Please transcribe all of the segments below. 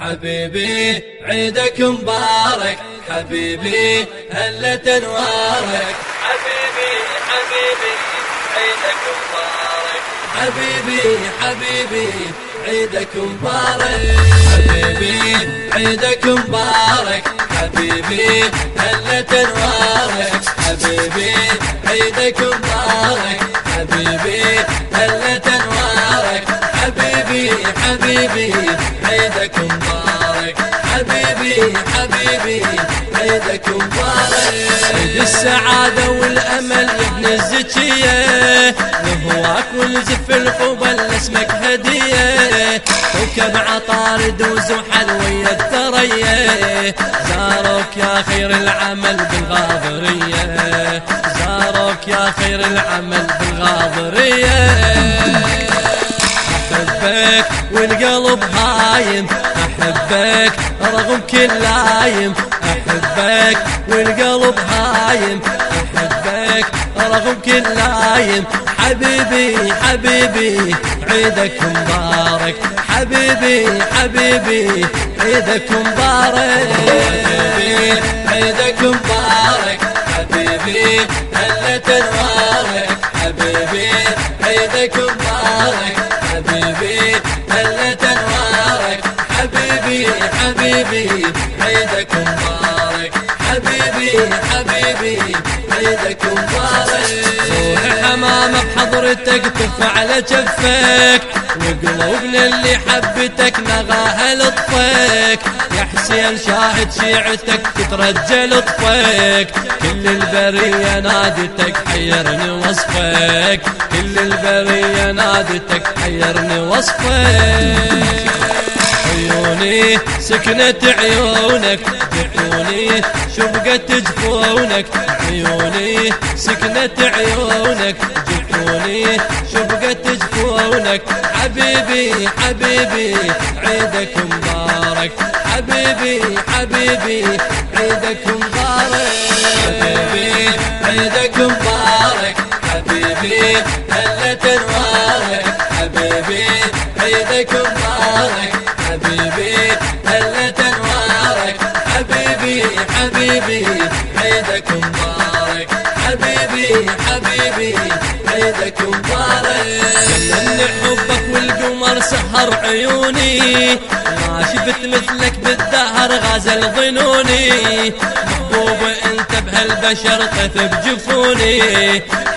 حبيبي عيدك مبارك. حبيبي هلة انوارك حبيبي حبيبي عيدك مبارك. حبيبي حبيبي عيدك مبارك. حبيبي عيدك مبارك. حبيبي هلة انوارك حبيبي عيدك مبارك. حبيبي هلة انوارك حبيبي حبيبي عيدك مبارك. حبيبي السعادة والأمل ابن الزكية. لهواك ولزف القبل اسمك هدية. كوكب عطارد وزحل ويا الثريا زاروك يا خير العمل بالغاضرية. زاروك يا خير العمل بالغاضرية. أحبك والقلب هايم. أحبك رغم كل لايم. أحبك والقلب هايم. أحبك رغم كل لايم. حبيبي حبيبي عيدك مبارك. حبيبي حبيبي عيدك مبارك. حبيبي عيدك مبارك. حبيبي هلة انوارك حبيبي عيدك مبارك حبيبي هلة أنوارك. حبيبي حبيبي عيدك مبارك. حبيبي حبيبي عيدك مبارك. روح حمامة بحضرتك ترفع على جفك. وقلوبنا اللي حبتك نغاها لطفك يا حسين شاهد شيعتك تترجى لطفك كل البرية نادتك حيرني وصفك. كل البرية نادتك حيرني وصفك. عيوني سكنت عيونك جفوني شبقت جفونك. عيوني سكنت عيونك جفوني شبقت جفونك حبيبي حبيبي عيدك مبارك. حبيبي حبيبي عيدك مبارك. حبيبي عيدك مبارك. حبيبي هلة انوارك حبيبي عيدك مبارك. حبيبي هلة انوارك حبيبي حبيبي عيدك مبارك. حبيبي حبيبي عيدك مبارك. من حبك والقمر سهر عيوني. ما شفت مثلك بالدهر غازل ظنوني. محبوب انت بهالبشر طيف بجفوني.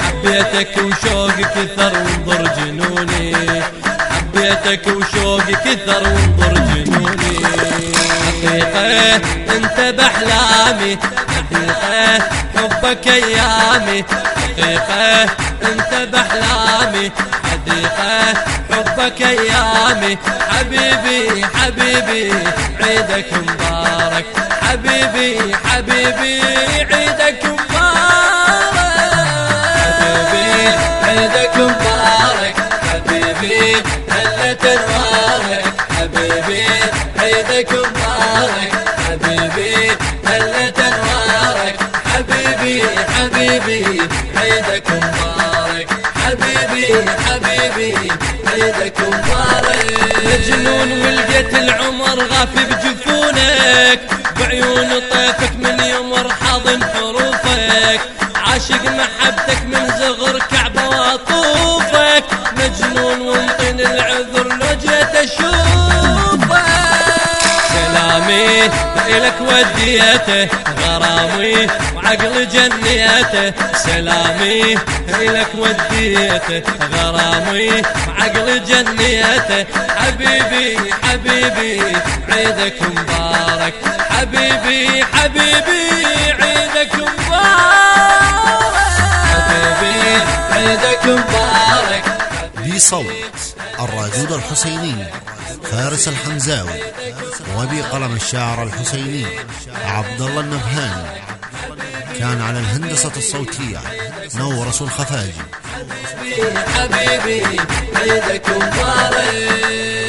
حبيتك وشوقي كثر وانظر جنوني. حبيتك وشوقي كثر وانظر جنوني. حقيقة انت باحلامي حقيقة حبك أيامي. حقيقة انت باحلامي حقيقة حبك أيامي. حبيبي حبيبي عيدك مبارك. حبيبي حبيبي عيدك مبارك. حبيبي عيدك انوارك حبيبي عيدك مبارك. حبيبي هلة انوارك حبيبي حبيبي عيدك مبارك. حبيبي حبيبي عيدك مبارك. مجنون ولقيت العمر غافي بجفونك. بعيون طيفك من يمر حاضن حروفك. عاشق محبتك من زغر كعبة واطوفك جيت اشوفك سلامي إلك وديته غرامي وعقل جنيته. سلامي إلك وديته غرامي وعقل جنيته. حبيبي حبيبي عيدك مبارك. حبيبي حبيبي عيدك مبارك. حبيبي عيدك مبارك. بصوت الرادود الحسيني فارس الحمزاوي وبقلم الشاعر الحسيني عبد الله النبهاني. كان على الهندسة الصوتية نورس الخفاجي. حبيبي عيدك مبارك.